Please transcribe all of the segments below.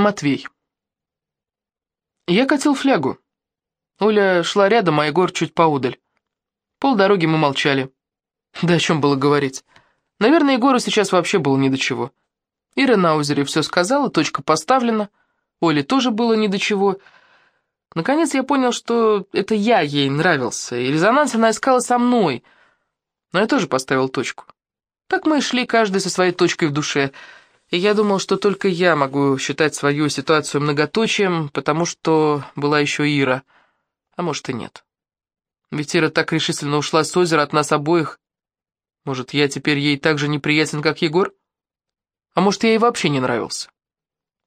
Матвей. Я катил флягу. Оля шла рядом, а Егор чуть поудаль. Полдороги мы молчали. Да о чем было говорить? Наверное, Егору сейчас вообще было ни до чего. Ира на озере все сказала, точка поставлена. Оле тоже было ни до чего. Наконец я понял, что это я ей нравился, и резонанс она искала со мной. Но я тоже поставил точку. Так мы и шли, каждый со своей точкой в душе. И я думал, что только я могу считать свою ситуацию многоточием, потому что была еще Ира. А может и нет. Ведь Ира так решительно ушла с озера от нас обоих. Может, я теперь ей так же неприятен, как Егор? А может, я ей вообще не нравился?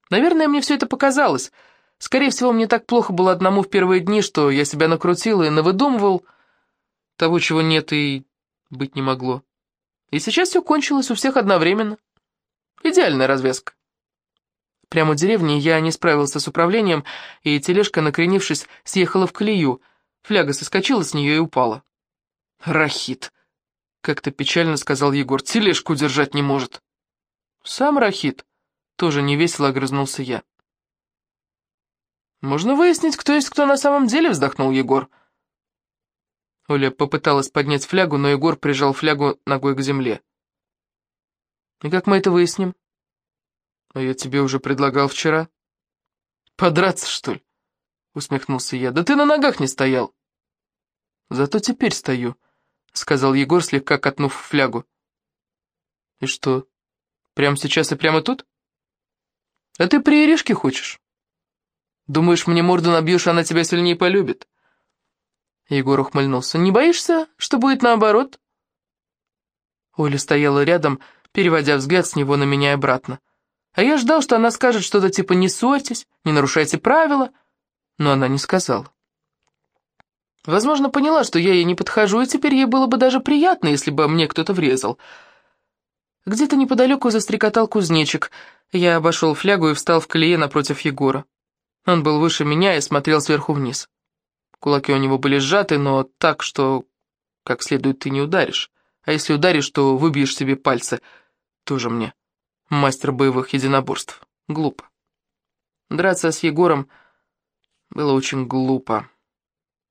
Наверное, мне все это показалось. Скорее всего, мне так плохо было одному в первые дни, что я себя накрутил и навыдумывал того, чего нет и быть не могло. И сейчас все кончилось у всех одновременно. Идеальная развязка. Прямо у деревни я не справился с управлением, и тележка, накренившись, съехала в колею. Фляга соскочила с нее и упала. «Рахит!» — как-то печально сказал Егор. «Тележку держать не может». «Сам Рахит», — тоже невесело огрызнулся я. «Можно выяснить, кто есть кто на самом деле», — вздохнул Егор. Оля попыталась поднять флягу, но Егор прижал флягу ногой к земле. «И как мы это выясним?» «А я тебе уже предлагал вчера». «Подраться, что ли?» — усмехнулся я. «Да ты на ногах не стоял». «Зато теперь стою», — сказал Егор, слегка катнув флягу. «И что, Прямо сейчас и прямо тут? А ты при Иришке хочешь? Думаешь, мне морду набьешь, она тебя сильнее полюбит?» Егор ухмыльнулся. «Не боишься, что будет наоборот?» Оля стояла рядом, переводя взгляд с него на меня и обратно. А я ждал, что она скажет что-то типа «не ссорьтесь», «не нарушайте правила», но она не сказала. Возможно, поняла, что я ей не подхожу, и теперь ей было бы даже приятно, если бы мне кто-то врезал. Где-то неподалеку застрекотал кузнечик. Я обошел флягу и встал в колее напротив Егора. Он был выше меня и смотрел сверху вниз. Кулаки у него были сжаты, но так, что как следует ты не ударишь. А если ударишь, то выбьешь себе пальцы. Тоже мне. Мастер боевых единоборств. Глупо. Драться с Егором было очень глупо.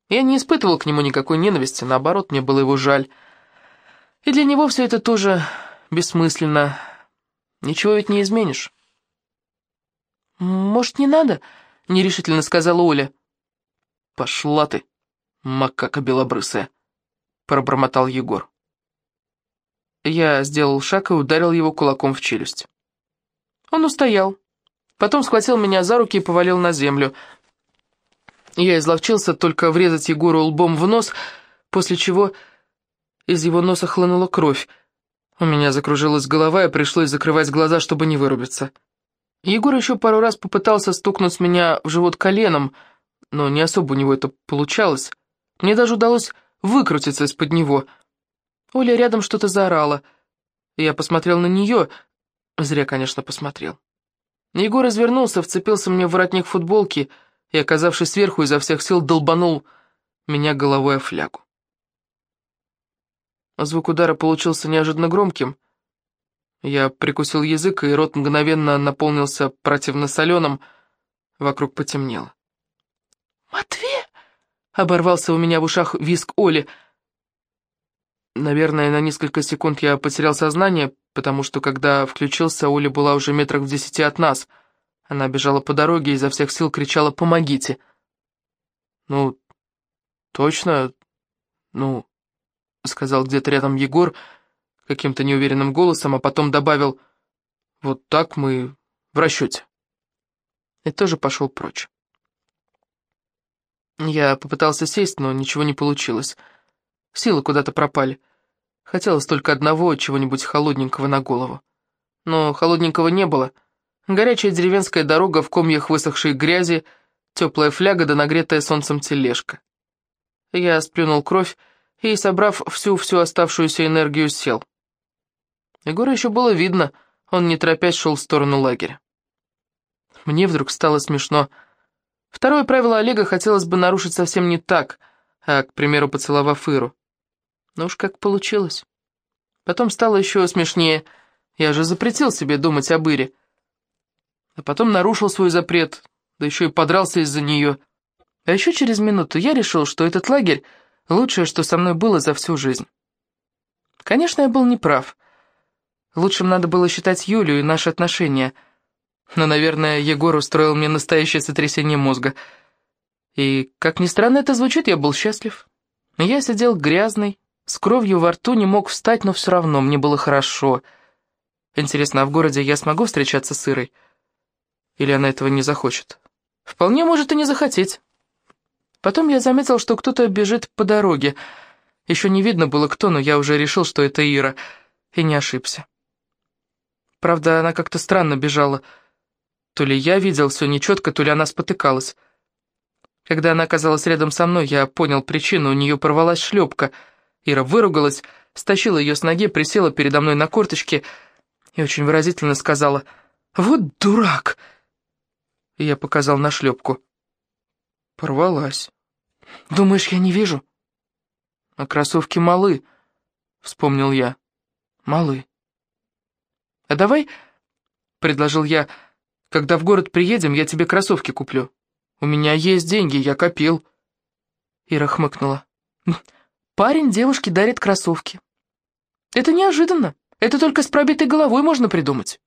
Я не испытывал к нему никакой ненависти, наоборот, мне было его жаль. И для него все это тоже бессмысленно. Ничего ведь не изменишь. «Может, не надо?» — нерешительно сказала Оля. «Пошла ты, макака белобрысая», — пробормотал Егор. Я сделал шаг и ударил его кулаком в челюсть. Он устоял. Потом схватил меня за руки и повалил на землю. Я изловчился только врезать Егору лбом в нос, после чего из его носа хлынула кровь. У меня закружилась голова, и пришлось закрывать глаза, чтобы не вырубиться. Егор еще пару раз попытался стукнуть меня в живот коленом, но не особо у него это получалось. Мне даже удалось выкрутиться из-под него. Оля рядом что-то заорала. Я посмотрел на нее, зря, конечно, посмотрел. Егор развернулся, вцепился мне в воротник футболки и, оказавшись сверху, изо всех сил долбанул меня головой о флягу. Звук удара получился неожиданно громким. Я прикусил язык, и рот мгновенно наполнился противно соленым. Вокруг потемнело. «Матвей!» — оборвался у меня в ушах виск Оли. Наверное, на несколько секунд я потерял сознание, потому что, когда включился, Оля была уже метрах в десяти от нас. Она бежала по дороге и изо всех сил кричала «Помогите!». «Ну, точно? Ну...» — сказал где-то рядом Егор каким-то неуверенным голосом, а потом добавил «Вот так мы в расчете». И тоже пошел прочь. Я попытался сесть, но ничего не получилось. Силы куда-то пропали. Хотелось только одного, чего-нибудь холодненького на голову. Но холодненького не было. Горячая деревенская дорога в комьях высохшей грязи, теплая фляга да нагретая солнцем тележка. Я сплюнул кровь, и, собрав всю-всю оставшуюся энергию, сел. Егора еще было видно, он не торопясь шел в сторону лагеря. Мне вдруг стало смешно. Второе правило Олега хотелось бы нарушить совсем не так, а, к примеру, поцеловав Иру. Но уж как получилось. Потом стало еще смешнее. Я же запретил себе думать об Ире. А потом нарушил свой запрет, да еще и подрался из-за нее. А еще через минуту я решил, что этот лагерь — лучшее, что со мной было за всю жизнь. Конечно, я был неправ. Лучшим надо было считать Юлю и наши отношения. Но, наверное, Егор устроил мне настоящее сотрясение мозга. И, как ни странно это звучит, я был счастлив. Я сидел грязный, с кровью во рту, не мог встать, но все равно мне было хорошо. Интересно, а в городе я смогу встречаться с Ирой? Или она этого не захочет? Вполне может и не захотеть. Потом я заметил, что кто-то бежит по дороге. Еще не видно было кто, но я уже решил, что это Ира, и не ошибся. Правда, она как-то странно бежала. То ли я видел все нечетко, то ли она спотыкалась. Когда она оказалась рядом со мной, я понял причину, у нее порвалась шлепка. Ира выругалась, стащила ее с ноги, присела передо мной на корточки и очень выразительно сказала «Вот дурак!» Я показал на шлепку. Порвалась. «Думаешь, я не вижу?» «А кроссовки малы», — вспомнил я. «Малы». «А давай, — предложил я, — когда в город приедем, я тебе кроссовки куплю». У меня есть деньги, я копил». Ира хмыкнула. «Парень девушке дарит кроссовки. Это неожиданно. Это только с пробитой головой можно придумать».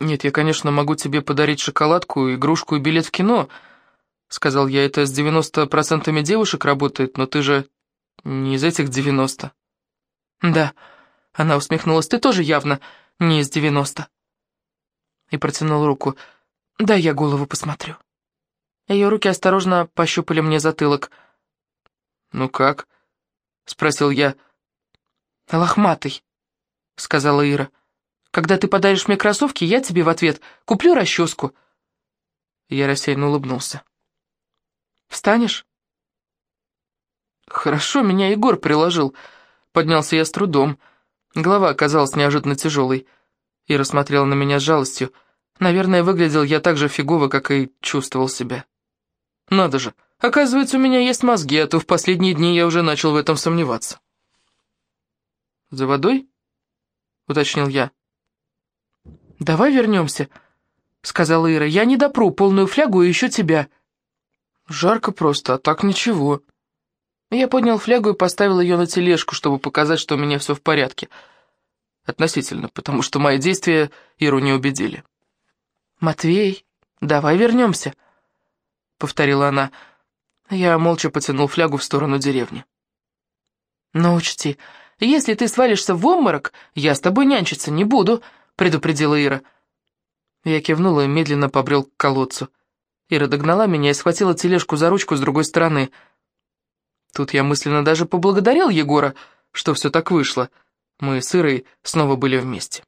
«Нет, я, конечно, могу тебе подарить шоколадку, игрушку и билет в кино», — сказал я, это с 90% девушек работает, но ты же не из этих 90. «Да», — она усмехнулась, — «ты тоже явно не из 90». И протянул руку. Да я голову посмотрю». Ее руки осторожно пощупали мне затылок. «Ну как?» — спросил я. «Лохматый», — сказала Ира. «Когда ты подаришь мне кроссовки, я тебе в ответ куплю расческу». Я рассеянно улыбнулся. «Встанешь?» «Хорошо, меня Егор приложил». Поднялся я с трудом. Голова оказалась неожиданно тяжелой. Ира смотрела на меня с жалостью. Наверное, выглядел я так же фигово, как и чувствовал себя. Надо же, оказывается, у меня есть мозги, а то в последние дни я уже начал в этом сомневаться. «За водой?» — уточнил я. «Давай вернемся», — сказала Ира. «Я не допру полную флягу и еще тебя». «Жарко просто, а так ничего». Я поднял флягу и поставил ее на тележку, чтобы показать, что у меня все в порядке. Относительно, потому что мои действия Иру не убедили. «Матвей, давай вернемся», — повторила она. Я молча потянул флягу в сторону деревни. «Но учти, если ты свалишься в обморок, я с тобой нянчиться не буду», — предупредила Ира. Я кивнула и медленно побрел к колодцу. Ира догнала меня и схватила тележку за ручку с другой стороны. Тут я мысленно даже поблагодарил Егора, что все так вышло. Мы с Ирой снова были вместе.